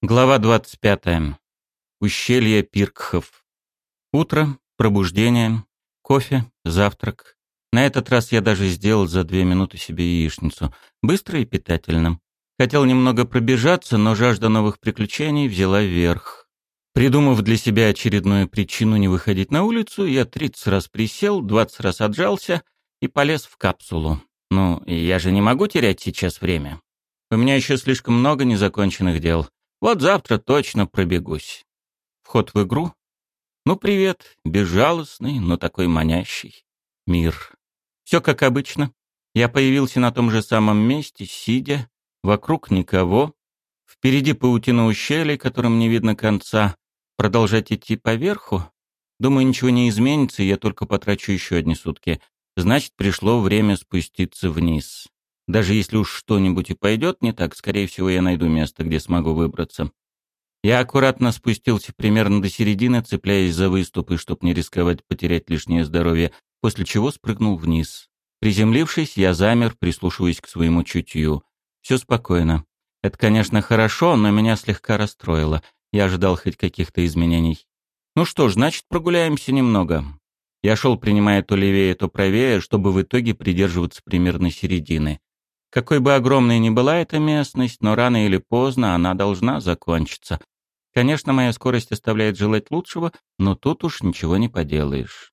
Глава 25. Ущелье Пиркхов. Утро, пробуждение, кофе, завтрак. На этот раз я даже сделал за две минуты себе яичницу. Быстро и питательно. Хотел немного пробежаться, но жажда новых приключений взяла верх. Придумав для себя очередную причину не выходить на улицу, я 30 раз присел, 20 раз отжался и полез в капсулу. Ну, я же не могу терять сейчас время. У меня еще слишком много незаконченных дел. Вот завтра точно пробегусь. Вход в игру? Ну, привет, безжалостный, но такой манящий. Мир. Все как обычно. Я появился на том же самом месте, сидя, вокруг никого. Впереди паутина ущелья, которым не видно конца. Продолжать идти поверху? Думаю, ничего не изменится, я только потрачу еще одни сутки. Значит, пришло время спуститься вниз. Даже если уж что-нибудь и пойдет не так, скорее всего, я найду место, где смогу выбраться. Я аккуратно спустился примерно до середины, цепляясь за выступы, чтобы не рисковать потерять лишнее здоровье, после чего спрыгнул вниз. Приземлившись, я замер, прислушиваясь к своему чутью. Все спокойно. Это, конечно, хорошо, но меня слегка расстроило. Я ожидал хоть каких-то изменений. Ну что ж, значит, прогуляемся немного. Я шел, принимая то левее, то правее, чтобы в итоге придерживаться примерно середины. Какой бы огромной ни была эта местность, но рано или поздно она должна закончиться. Конечно, моя скорость оставляет желать лучшего, но тут уж ничего не поделаешь.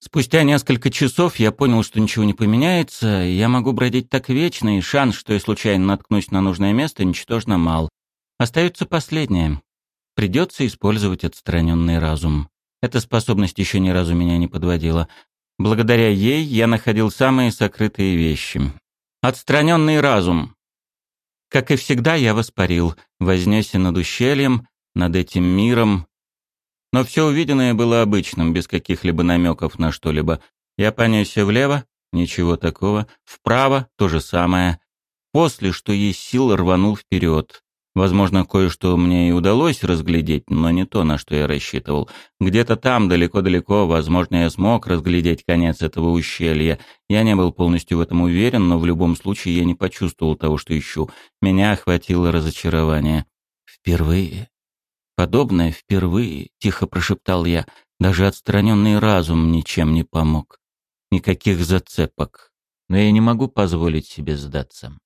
Спустя несколько часов я понял, что ничего не поменяется, и я могу бродить так вечно, и шанс, что я случайно наткнусь на нужное место, ничтожно мал. Остается последнее. Придется использовать отстраненный разум. Эта способность еще ни разу меня не подводила. Благодаря ей я находил самые сокрытые вещи. Отстраненный разум. Как и всегда, я воспарил, вознесся над ущельем, над этим миром. Но все увиденное было обычным, без каких-либо намеков на что-либо. Я понесся влево, ничего такого, вправо то же самое. После, что есть сил, рванул вперед. Возможно, кое-что мне и удалось разглядеть, но не то, на что я рассчитывал. Где-то там, далеко-далеко, возможно, я смог разглядеть конец этого ущелья. Я не был полностью в этом уверен, но в любом случае я не почувствовал того, что ищу. Меня охватило разочарование. «Впервые?» «Подобное впервые», — тихо прошептал я. «Даже отстраненный разум ничем не помог. Никаких зацепок. Но я не могу позволить себе сдаться».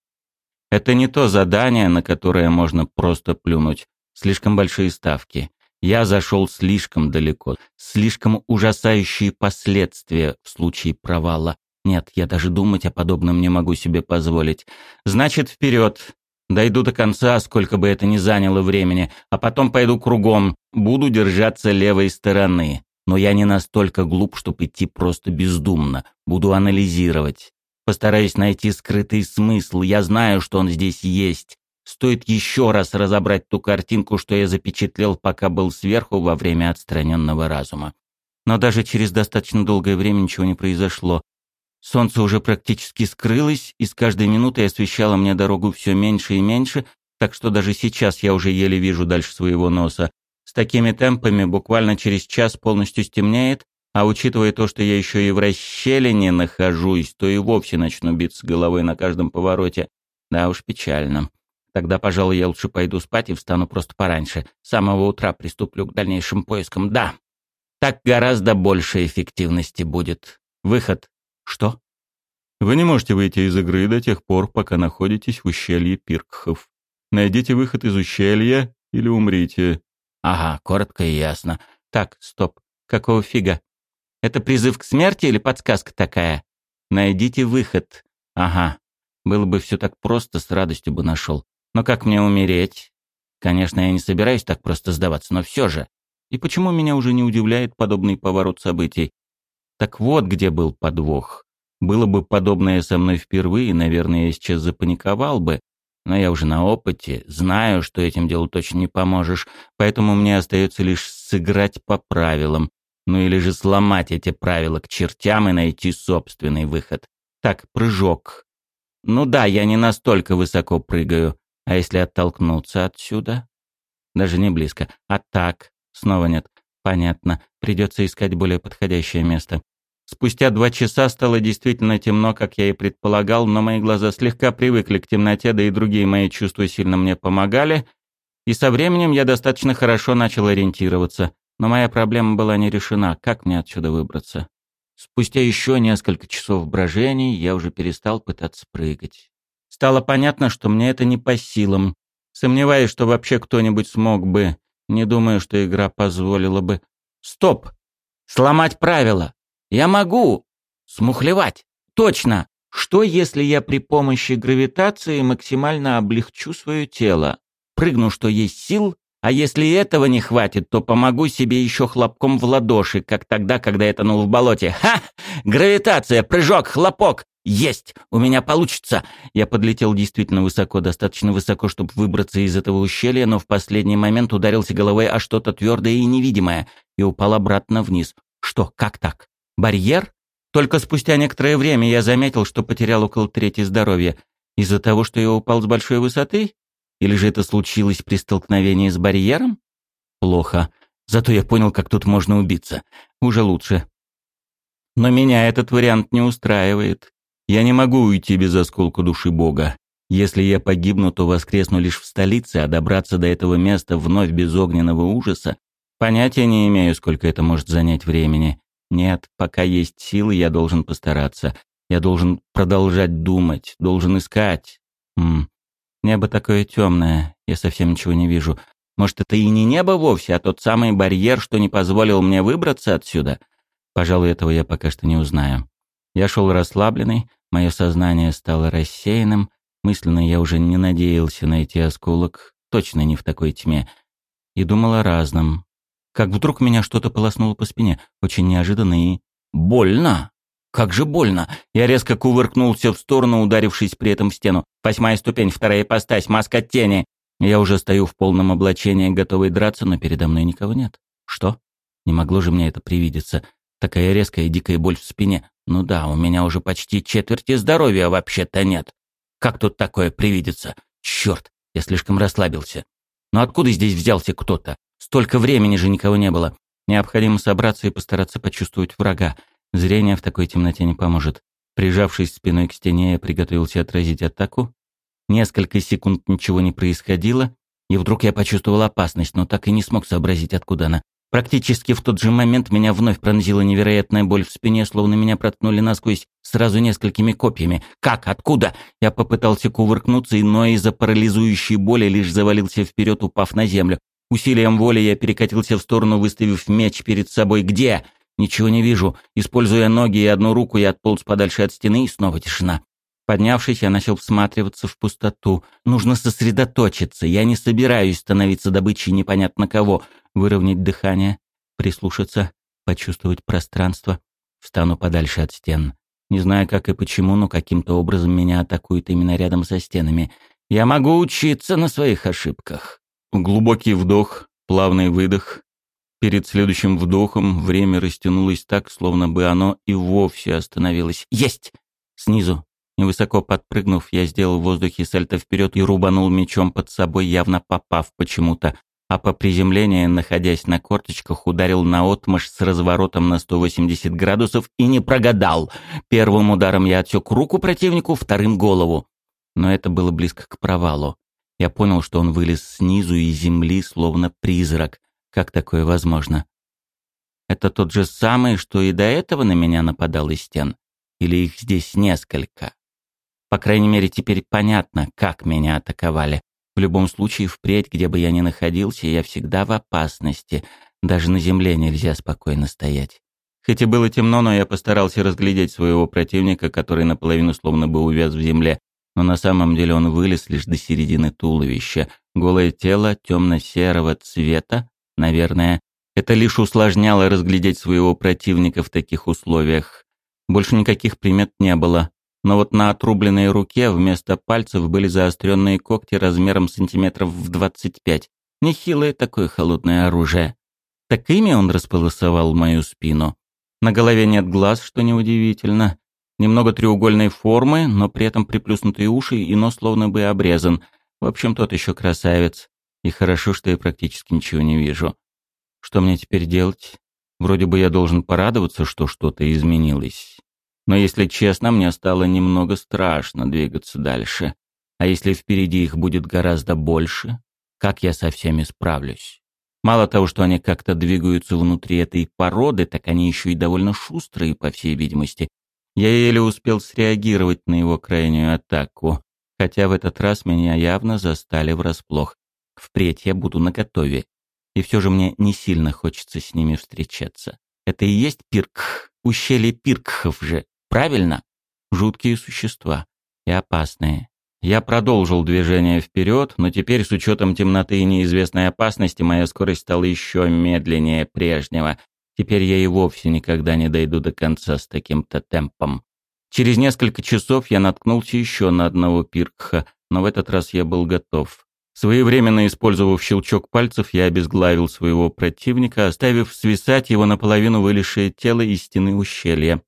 Это не то задание, на которое можно просто плюнуть. Слишком большие ставки. Я зашел слишком далеко. Слишком ужасающие последствия в случае провала. Нет, я даже думать о подобном не могу себе позволить. Значит, вперед. Дойду до конца, сколько бы это ни заняло времени, а потом пойду кругом. Буду держаться левой стороны. Но я не настолько глуп, чтобы идти просто бездумно. Буду анализировать. Постараюсь найти скрытый смысл. Я знаю, что он здесь есть. Стоит еще раз разобрать ту картинку, что я запечатлел, пока был сверху во время отстраненного разума. Но даже через достаточно долгое время ничего не произошло. Солнце уже практически скрылось, и с каждой минутой освещало мне дорогу все меньше и меньше, так что даже сейчас я уже еле вижу дальше своего носа. С такими темпами буквально через час полностью стемнеет, а учитывая то, что я еще и в расщелине нахожусь, то и вовсе начну биться головой на каждом повороте. Да уж печально. Тогда, пожалуй, я лучше пойду спать и встану просто пораньше. С самого утра приступлю к дальнейшим поискам. Да, так гораздо больше эффективности будет. Выход. Что? Вы не можете выйти из игры до тех пор, пока находитесь в ущелье Пиркхов. Найдите выход из ущелья или умрите. Ага, коротко и ясно. Так, стоп. Какого фига? Это призыв к смерти или подсказка такая? Найдите выход. Ага. Было бы все так просто, с радостью бы нашел. Но как мне умереть? Конечно, я не собираюсь так просто сдаваться, но все же. И почему меня уже не удивляет подобный поворот событий? Так вот, где был подвох. Было бы подобное со мной впервые, наверное, я сейчас запаниковал бы, но я уже на опыте, знаю, что этим делу точно не поможешь, поэтому мне остается лишь сыграть по правилам, ну или же сломать эти правила к чертям и найти собственный выход. Так, прыжок. Ну да, я не настолько высоко прыгаю. А если оттолкнуться отсюда? Даже не близко. А так? Снова нет. Понятно. Придется искать более подходящее место. Спустя два часа стало действительно темно, как я и предполагал, но мои глаза слегка привыкли к темноте, да и другие мои чувства сильно мне помогали. И со временем я достаточно хорошо начал ориентироваться, но моя проблема была не решена, как мне отсюда выбраться. Спустя еще несколько часов брожений я уже перестал пытаться прыгать. Стало понятно, что мне это не по силам. Сомневаюсь, что вообще кто-нибудь смог бы. Не думаю, что игра позволила бы. Стоп! Сломать правила! Я могу! Смухлевать! Точно! Что, если я при помощи гравитации максимально облегчу свое тело? Прыгну, что есть сил, а если этого не хватит, то помогу себе еще хлопком в ладоши, как тогда, когда я тонул в болоте. Ха! Гравитация, прыжок, хлопок! Есть! У меня получится! Я подлетел действительно высоко, достаточно высоко, чтобы выбраться из этого ущелья, но в последний момент ударился головой о что-то твердое и невидимое и упал обратно вниз. Что, как так? Барьер? Только спустя некоторое время я заметил, что потерял около трети здоровья. Из-за того, что я упал с большой высоты? Или же это случилось при столкновении с барьером? Плохо. Зато я понял, как тут можно убиться. Уже лучше. Но меня этот вариант не устраивает. Я не могу уйти без осколка души Бога. Если я погибну, то воскресну лишь в столице, а добраться до этого места вновь без огненного ужаса понятия не имею, сколько это может занять времени. Нет, пока есть силы, я должен постараться. Я должен продолжать думать, должен искать. М Небо такое темное, я совсем ничего не вижу. Может, это и не небо вовсе, а тот самый барьер, что не позволил мне выбраться отсюда? Пожалуй, этого я пока что не узнаю. Я шел расслабленный, мое сознание стало рассеянным, мысленно я уже не надеялся найти осколок, точно не в такой тьме, и думал о разном. Как вдруг меня что-то полоснуло по спине, очень неожиданно и... Больно! Как же больно! Я резко кувыркнулся в сторону, ударившись при этом в стену. Восьмая ступень, вторая ипостась, маска тени. Я уже стою в полном облачении, готовый драться, но передо мной никого нет. Что? Не могло же мне это привидеться. Такая резкая и дикая боль в спине. Ну да, у меня уже почти четверти здоровья вообще-то нет. Как тут такое привидится? Черт, я слишком расслабился. Но откуда здесь взялся кто-то? Столько времени же никого не было. Необходимо собраться и постараться почувствовать врага. Зрение в такой темноте не поможет. Прижавшись спиной к стене, я приготовился отразить атаку. Несколько секунд ничего не происходило, и вдруг я почувствовал опасность, но так и не смог сообразить, откуда она. Практически в тот же момент меня вновь пронзила невероятная боль в спине, словно меня проткнули насквозь сразу несколькими копьями. Как? Откуда? Я попытался кувыркнуться, но из-за парализующей боли лишь завалился вперед, упав на землю. Усилием воли я перекатился в сторону, выставив меч перед собой. Где? Ничего не вижу. Используя ноги и одну руку, я отполз подальше от стены, и снова тишина. Поднявшись, я начал всматриваться в пустоту. Нужно сосредоточиться. Я не собираюсь становиться добычей непонятно кого. Выровнять дыхание, прислушаться, почувствовать пространство. Встану подальше от стен. Не знаю, как и почему, но каким-то образом меня атакуют именно рядом со стенами. Я могу учиться на своих ошибках. Глубокий вдох, плавный выдох. Перед следующим вдохом время растянулось так, словно бы оно и вовсе остановилось. Есть! Снизу, невысоко подпрыгнув, я сделал в воздухе сальто вперед и рубанул мечом под собой, явно попав почему-то. А по приземлении, находясь на корточках, ударил на отмашь с разворотом на 180 градусов и не прогадал. Первым ударом я отсек руку противнику, вторым — голову. Но это было близко к провалу. Я понял, что он вылез снизу из земли, словно призрак. Как такое возможно? Это тот же самый, что и до этого на меня нападал из стен? Или их здесь несколько? По крайней мере, теперь понятно, как меня атаковали. В любом случае, впредь, где бы я ни находился, я всегда в опасности. Даже на земле нельзя спокойно стоять. Хоть и было темно, но я постарался разглядеть своего противника, который наполовину словно бы увяз в земле, но на самом деле он вылез лишь до середины туловища. Голое тело темно-серого цвета, Наверное, это лишь усложняло разглядеть своего противника в таких условиях. Больше никаких примет не было. Но вот на отрубленной руке вместо пальцев были заостренные когти размером сантиметров в 25. Нехилое такое холодное оружие. Так ими он располосовал мою спину. На голове нет глаз, что неудивительно. Немного треугольной формы, но при этом приплюснутые уши и нос словно бы обрезан. В общем, тот еще красавец. И хорошо, что я практически ничего не вижу. Что мне теперь делать? Вроде бы я должен порадоваться, что что-то изменилось. Но если честно, мне стало немного страшно двигаться дальше. А если впереди их будет гораздо больше? как я со всеми справлюсь. Мало того, что они как-то двигаются внутри этой породы, так они еще и довольно шустрые, по всей видимости. Я еле успел среагировать на его крайнюю атаку, хотя в этот раз меня явно застали врасплох. Впредь я буду наготове. И все же мне не сильно хочется с ними встречаться. Это и есть пирк, ущелье пиркхов же, правильно? Жуткие существа и опасные. Я продолжил движение вперед, но теперь с учетом темноты и неизвестной опасности моя скорость стала еще медленнее прежнего. Теперь я и вовсе никогда не дойду до конца с таким-то темпом. Через несколько часов я наткнулся еще на одного пиркха, но в этот раз я был готов. Своевременно использовав щелчок пальцев, я обезглавил своего противника, оставив свисать его наполовину вылезшее тело из стены ущелья.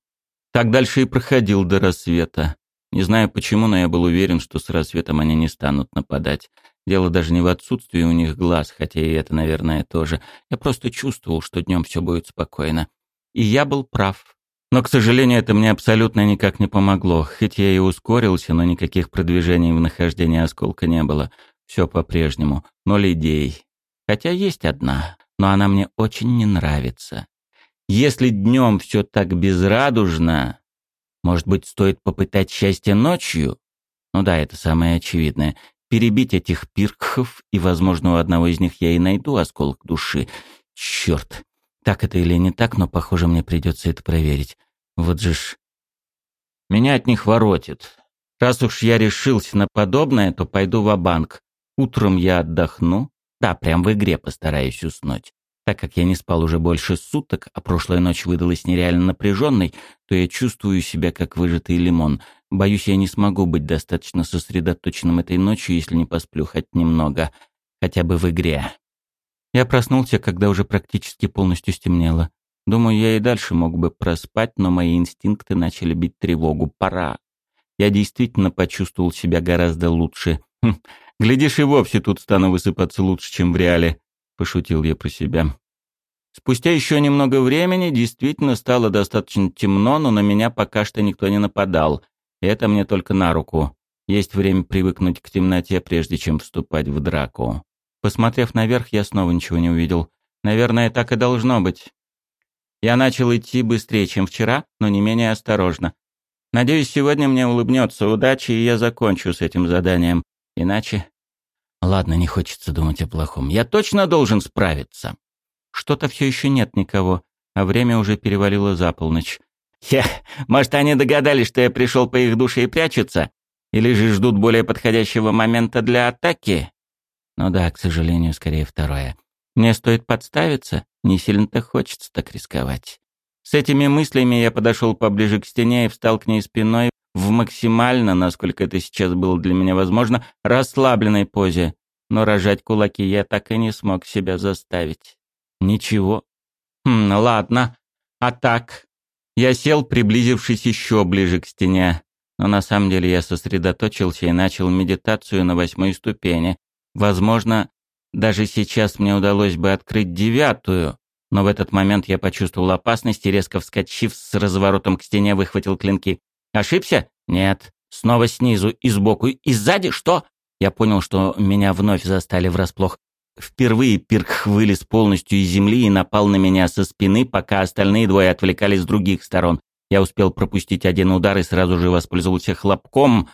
Так дальше и проходил до рассвета. Не знаю почему, но я был уверен, что с рассветом они не станут нападать. Дело даже не в отсутствии у них глаз, хотя и это, наверное, тоже. Я просто чувствовал, что днем все будет спокойно. И я был прав. Но, к сожалению, это мне абсолютно никак не помогло. Хоть я и ускорился, но никаких продвижений в нахождении осколка не было. Все по-прежнему. Ноль идей. Хотя есть одна, но она мне очень не нравится. Если днем все так безрадужно, может быть, стоит попытать счастье ночью? Ну да, это самое очевидное. Перебить этих пиркхов, и, возможно, у одного из них я и найду осколок души. Черт, так это или не так, но, похоже, мне придется это проверить. Вот же ж... Меня от них воротит. Раз уж я решился на подобное, то пойду в банк Утром я отдохну. Да, прям в игре постараюсь уснуть. Так как я не спал уже больше суток, а прошлая ночь выдалась нереально напряженной, то я чувствую себя как выжатый лимон. Боюсь, я не смогу быть достаточно сосредоточенным этой ночью, если не посплю хоть немного, хотя бы в игре. Я проснулся, когда уже практически полностью стемнело. Думаю, я и дальше мог бы проспать, но мои инстинкты начали бить тревогу. Пора. Я действительно почувствовал себя гораздо лучше. Хм, глядишь, и вовсе тут стану высыпаться лучше, чем в реале. — пошутил я про себя. Спустя еще немного времени действительно стало достаточно темно, но на меня пока что никто не нападал. Это мне только на руку. Есть время привыкнуть к темноте, прежде чем вступать в драку. Посмотрев наверх, я снова ничего не увидел. Наверное, так и должно быть. Я начал идти быстрее, чем вчера, но не менее осторожно. Надеюсь, сегодня мне улыбнется удача, и я закончу с этим заданием. Иначе Ладно, не хочется думать о плохом. Я точно должен справиться. Что-то все еще нет никого, а время уже перевалило за полночь. Хе, может, они догадались, что я пришел по их душе и прячутся? Или же ждут более подходящего момента для атаки? Ну да, к сожалению, скорее второе. Мне стоит подставиться, не сильно-то хочется так рисковать. С этими мыслями я подошел поближе к стене и встал к ней спиной, в максимально, насколько это сейчас было для меня возможно, расслабленной позе. Но рожать кулаки я так и не смог себя заставить. Ничего. Хм, ладно. А так? Я сел, приблизившись еще ближе к стене. Но на самом деле я сосредоточился и начал медитацию на восьмой ступени. Возможно, даже сейчас мне удалось бы открыть девятую, но в этот момент я почувствовал опасность и, резко вскочив с разворотом к стене, выхватил клинки. Ошибся? Нет. Снова снизу и сбоку и сзади? Что? Я понял, что меня вновь застали врасплох. Впервые Пирк вылез полностью из земли и напал на меня со спины, пока остальные двое отвлекались с других сторон. Я успел пропустить один удар и сразу же воспользовался хлопком,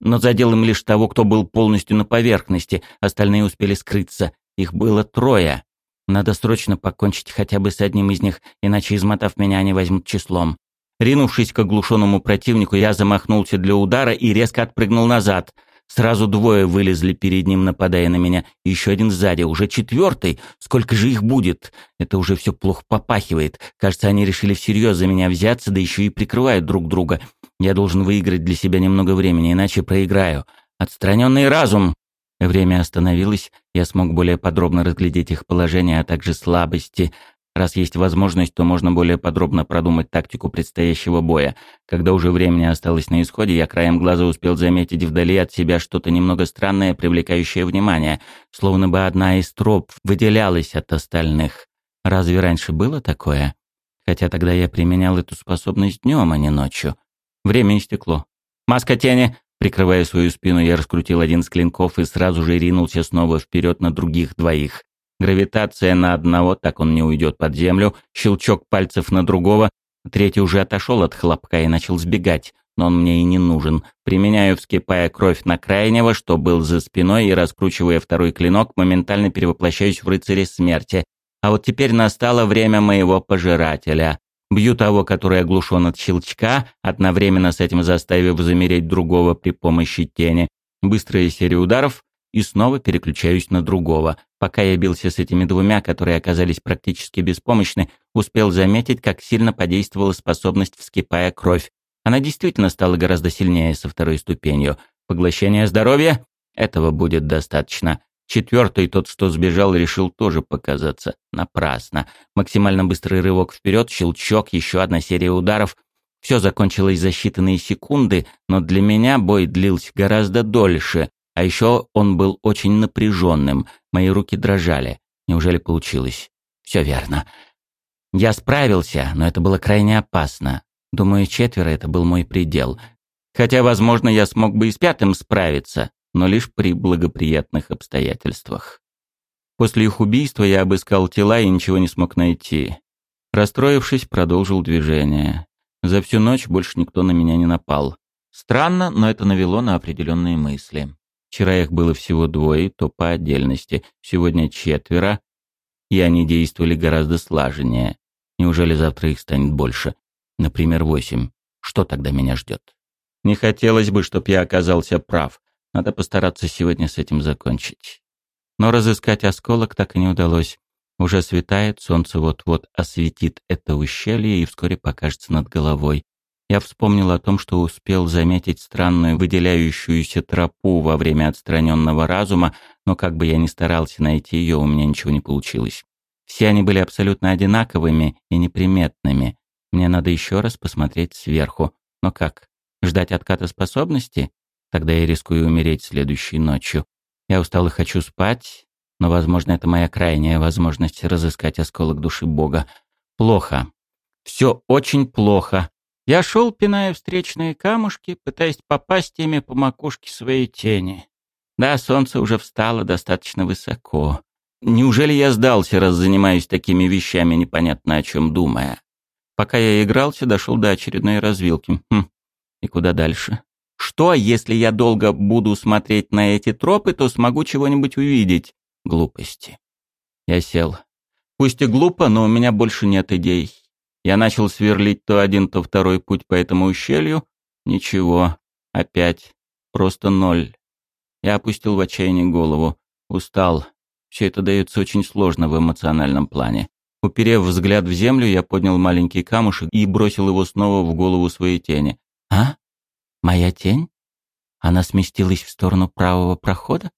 но задел им лишь того, кто был полностью на поверхности. Остальные успели скрыться. Их было трое. Надо срочно покончить хотя бы с одним из них, иначе, измотав меня, они возьмут числом. Ринувшись к оглушенному противнику, я замахнулся для удара и резко отпрыгнул назад. Сразу двое вылезли перед ним, нападая на меня. Еще один сзади, уже четвертый. Сколько же их будет? Это уже все плохо попахивает. Кажется, они решили всерьез за меня взяться, да еще и прикрывают друг друга. Я должен выиграть для себя немного времени, иначе проиграю. Отстраненный разум. Время остановилось, я смог более подробно разглядеть их положение, а также слабости. Раз есть возможность, то можно более подробно продумать тактику предстоящего боя. Когда уже времени осталось на исходе, я краем глаза успел заметить вдали от себя что-то немного странное, привлекающее внимание, словно бы одна из троп выделялась от остальных. Разве раньше было такое? Хотя тогда я применял эту способность днем, а не ночью. Время истекло. Маска тени. Прикрывая свою спину, я раскрутил один из клинков и сразу же ринулся снова вперед на других двоих. Гравитация на одного, так он не уйдет под землю, щелчок пальцев на другого. Третий уже отошел от хлопка и начал сбегать, но он мне и не нужен. Применяю, вскипая кровь на крайнего, что был за спиной, и раскручивая второй клинок, моментально перевоплощаюсь в рыцаря смерти. А вот теперь настало время моего пожирателя. Бью того, который оглушен от щелчка, одновременно с этим заставив замереть другого при помощи тени. Быстрая серия ударов, и снова переключаюсь на другого. Пока я бился с этими двумя, которые оказались практически беспомощны, успел заметить, как сильно подействовала способность вскипая кровь. Она действительно стала гораздо сильнее со второй ступенью. Поглощение здоровья? Этого будет достаточно. Четвертый, тот, что сбежал, решил тоже показаться. Напрасно. Максимально быстрый рывок вперед, щелчок, еще одна серия ударов. Все закончилось за считанные секунды, но для меня бой длился гораздо дольше. А еще он был очень напряженным. Мои руки дрожали. Неужели получилось? Все верно. Я справился, но это было крайне опасно. Думаю, четверо — это был мой предел. Хотя, возможно, я смог бы и с пятым справиться но лишь при благоприятных обстоятельствах. После их убийства я обыскал тела и ничего не смог найти. Расстроившись, продолжил движение. За всю ночь больше никто на меня не напал. Странно, но это навело на определенные мысли. Вчера их было всего двое, то по отдельности. Сегодня четверо, и они действовали гораздо слаженнее. Неужели завтра их станет больше? Например, восемь. Что тогда меня ждет? Не хотелось бы, чтоб я оказался прав. Надо постараться сегодня с этим закончить. Но разыскать осколок так и не удалось. Уже светает, солнце вот-вот осветит это ущелье и вскоре покажется над головой. Я вспомнил о том, что успел заметить странную выделяющуюся тропу во время отстраненного разума, но как бы я ни старался найти ее, у меня ничего не получилось. Все они были абсолютно одинаковыми и неприметными. Мне надо еще раз посмотреть сверху. Но как? Ждать отката способности? Тогда я рискую умереть следующей ночью. Я устал и хочу спать, но, возможно, это моя крайняя возможность разыскать осколок души Бога. Плохо. Все очень плохо. Я шел, пиная встречные камушки, пытаясь попасть ими по макушке своей тени. Да, солнце уже встало достаточно высоко. Неужели я сдался, раз занимаюсь такими вещами, непонятно о чем думая? Пока я игрался, дошел до очередной развилки. Хм, и куда дальше? Что, если я долго буду смотреть на эти тропы, то смогу чего-нибудь увидеть? Глупости. Я сел. Пусть и глупо, но у меня больше нет идей. Я начал сверлить то один, то второй путь по этому ущелью. Ничего. Опять. Просто ноль. Я опустил в отчаянии голову. Устал. Все это дается очень сложно в эмоциональном плане. Уперев взгляд в землю, я поднял маленький камушек и бросил его снова в голову своей тени. «А? Моя тень? Она сместилась в сторону правого прохода?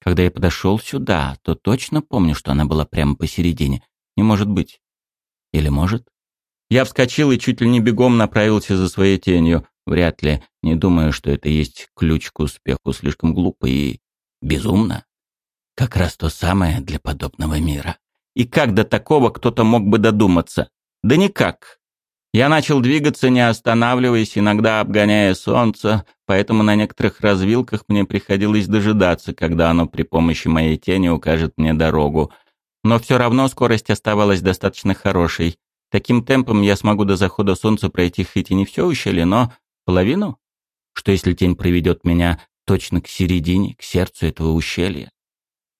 Когда я подошел сюда, то точно помню, что она была прямо посередине. Не может быть. Или может? Я вскочил и чуть ли не бегом направился за своей тенью. Вряд ли. Не думаю, что это есть ключ к успеху. Слишком глупо и безумно. Как раз то самое для подобного мира. И как до такого кто-то мог бы додуматься? Да никак. Я начал двигаться, не останавливаясь, иногда обгоняя солнце, поэтому на некоторых развилках мне приходилось дожидаться, когда оно при помощи моей тени укажет мне дорогу. Но все равно скорость оставалась достаточно хорошей. Таким темпом я смогу до захода солнца пройти хоть и не все ущелье, но половину? Что если тень проведет меня точно к середине, к сердцу этого ущелья?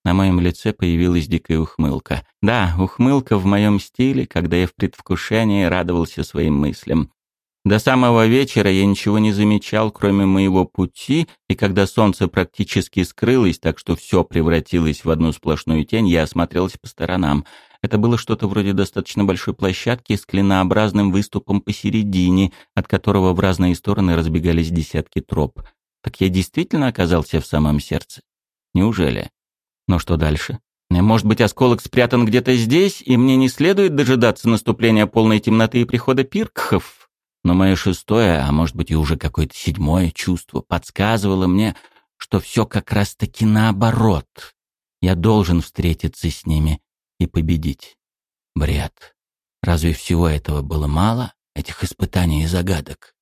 На моем лице появилась дикая ухмылка. Да, ухмылка в моем стиле, когда я в предвкушении радовался своим мыслям. До самого вечера я ничего не замечал, кроме моего пути, и когда солнце практически скрылось, так что все превратилось в одну сплошную тень, я осмотрелся по сторонам. Это было что-то вроде достаточно большой площадки с клинообразным выступом посередине, от которого в разные стороны разбегались десятки троп. Так я действительно оказался в самом сердце? Неужели? Но что дальше? Может быть, осколок спрятан где-то здесь, и мне не следует дожидаться наступления полной темноты и прихода пиркхов? Но мое шестое, а может быть и уже какое-то седьмое чувство подсказывало мне, что все как раз-таки наоборот. Я должен встретиться с ними и победить. Бред. Разве всего этого было мало, этих испытаний и загадок?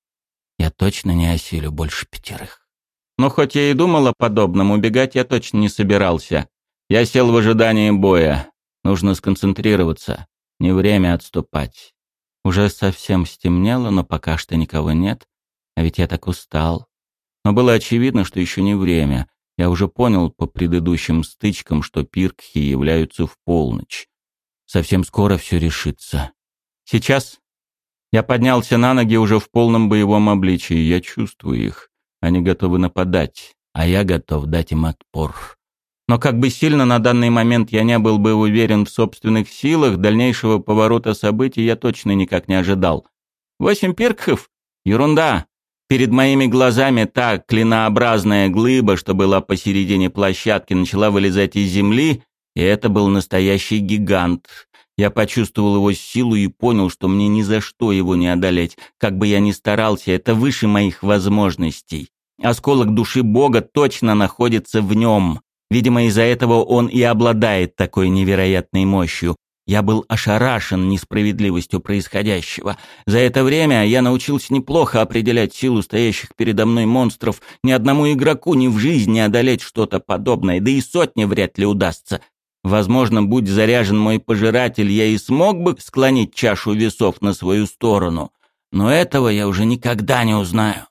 Я точно не осилю больше пятерых. Но хоть я и думал о подобном, убегать я точно не собирался. Я сел в ожидании боя. Нужно сконцентрироваться. Не время отступать. Уже совсем стемнело, но пока что никого нет. А ведь я так устал. Но было очевидно, что еще не время. Я уже понял по предыдущим стычкам, что пиркхи являются в полночь. Совсем скоро все решится. Сейчас я поднялся на ноги уже в полном боевом обличии. Я чувствую их. Они готовы нападать, а я готов дать им отпор. Но как бы сильно на данный момент я не был бы уверен в собственных силах, дальнейшего поворота событий я точно никак не ожидал. Восемь перкхов? Ерунда. Перед моими глазами та клинообразная глыба, что была посередине площадки, начала вылезать из земли, и это был настоящий гигант. Я почувствовал его силу и понял, что мне ни за что его не одолеть. Как бы я ни старался, это выше моих возможностей. Осколок души Бога точно находится в нем. Видимо, из-за этого он и обладает такой невероятной мощью. Я был ошарашен несправедливостью происходящего. За это время я научился неплохо определять силу стоящих передо мной монстров. Ни одному игроку ни в жизни одолеть что-то подобное, да и сотни вряд ли удастся. Возможно, будь заряжен мой пожиратель, я и смог бы склонить чашу весов на свою сторону. Но этого я уже никогда не узнаю.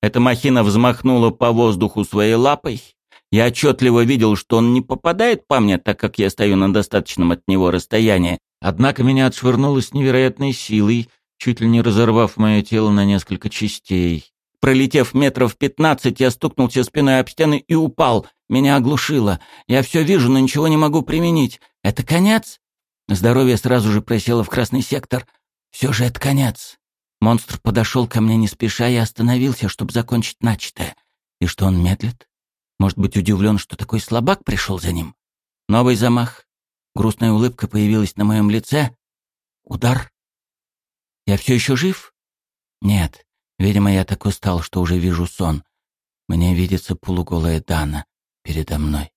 Эта махина взмахнула по воздуху своей лапой. Я отчетливо видел, что он не попадает по мне, так как я стою на достаточном от него расстоянии. Однако меня отшвырнуло с невероятной силой, чуть ли не разорвав мое тело на несколько частей. Пролетев метров пятнадцать, я стукнулся спиной об стены и упал. Меня оглушило. Я все вижу, но ничего не могу применить. Это конец? Здоровье сразу же просело в красный сектор. Все же это конец. Монстр подошел ко мне не спеша и остановился, чтобы закончить начатое. И что он медлит? Может быть, удивлен, что такой слабак пришел за ним? Новый замах. Грустная улыбка появилась на моем лице. Удар. Я все еще жив? Нет. Видимо, я так устал, что уже вижу сон. Мне видится полуголая Дана передо мной.